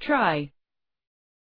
Try.